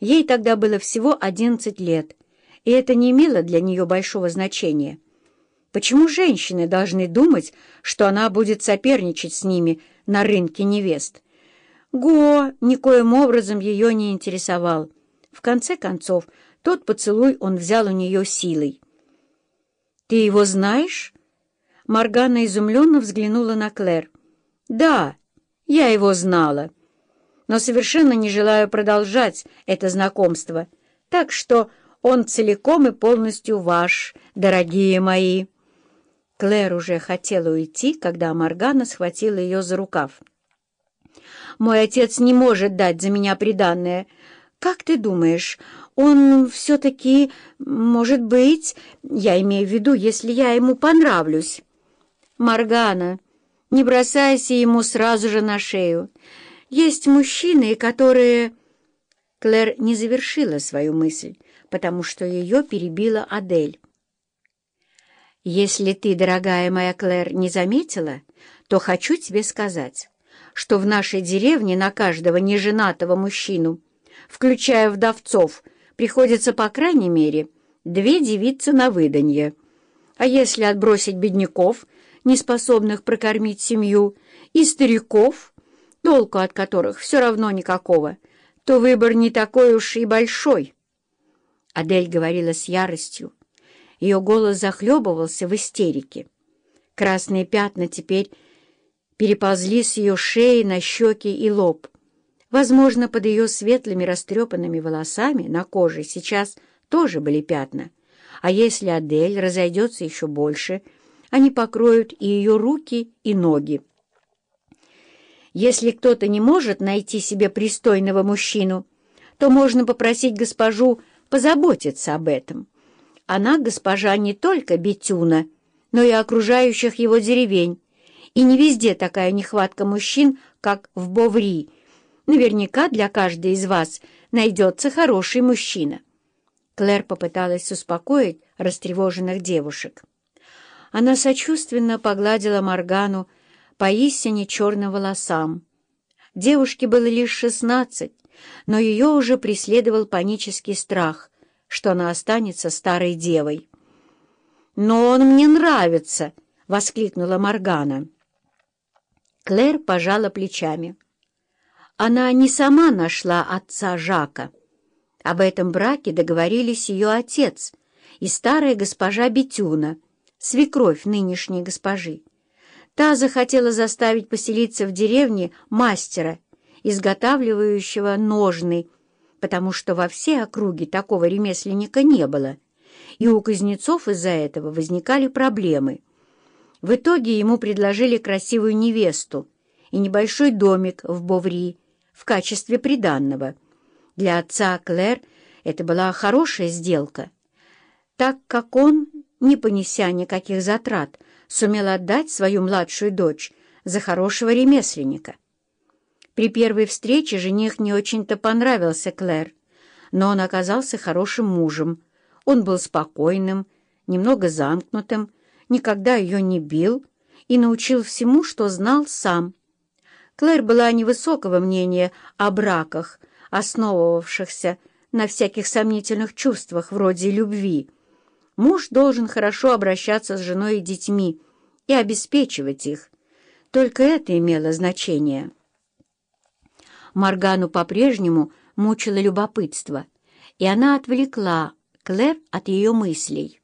Ей тогда было всего одиннадцать лет, и это не имело для нее большого значения. Почему женщины должны думать, что она будет соперничать с ними на рынке невест? Го никоим образом ее не интересовал. В конце концов, тот поцелуй он взял у нее силой. «Ты его знаешь?» Моргана изумленно взглянула на Клэр. «Да, я его знала, но совершенно не желаю продолжать это знакомство, так что он целиком и полностью ваш, дорогие мои». Клэр уже хотела уйти, когда Моргана схватила ее за рукав. «Мой отец не может дать за меня приданное. Как ты думаешь, он все-таки, может быть, я имею в виду, если я ему понравлюсь?» «Моргана, не бросайся ему сразу же на шею. Есть мужчины, которые...» Клэр не завершила свою мысль, потому что ее перебила Адель. «Если ты, дорогая моя Клэр, не заметила, то хочу тебе сказать, что в нашей деревне на каждого неженатого мужчину, включая вдовцов, приходится, по крайней мере, две девицы на выданье. А если отбросить бедняков, не способных прокормить семью, и стариков, толку от которых все равно никакого, то выбор не такой уж и большой». Адель говорила с яростью, ее голос захлебывался в истерике. Красные пятна теперь переползли с ее шеи на щеки и лоб. Возможно, под ее светлыми растрепанными волосами на коже сейчас тоже были пятна. А если Адель разойдется еще больше, они покроют и ее руки, и ноги. Если кто-то не может найти себе пристойного мужчину, то можно попросить госпожу позаботиться об этом. Она госпожа не только Бетюна, но и окружающих его деревень, и не везде такая нехватка мужчин, как в Боври. Наверняка для каждой из вас найдется хороший мужчина. Клэр попыталась успокоить растревоженных девушек. Она сочувственно погладила Моргану по истине черным волосам. Девушке было лишь шестнадцать, но ее уже преследовал панический страх — что она останется старой девой. «Но он мне нравится!» — воскликнула Моргана. Клэр пожала плечами. Она не сама нашла отца Жака. Об этом браке договорились ее отец и старая госпожа Бетюна, свекровь нынешней госпожи. Та захотела заставить поселиться в деревне мастера, изготавливающего ножны потому что во всей округе такого ремесленника не было, и у кузнецов из-за этого возникали проблемы. В итоге ему предложили красивую невесту и небольшой домик в Боври в качестве приданного. Для отца Клэр это была хорошая сделка, так как он, не понеся никаких затрат, сумел отдать свою младшую дочь за хорошего ремесленника. При первой встрече жених не очень-то понравился Клэр, но он оказался хорошим мужем. Он был спокойным, немного замкнутым, никогда ее не бил и научил всему, что знал сам. Клэр была невысокого мнения о браках, основывавшихся на всяких сомнительных чувствах вроде любви. Муж должен хорошо обращаться с женой и детьми и обеспечивать их. Только это имело значение. Маргану по-прежнему мучило любопытство, и она отвлекла Клэр от ее мыслей.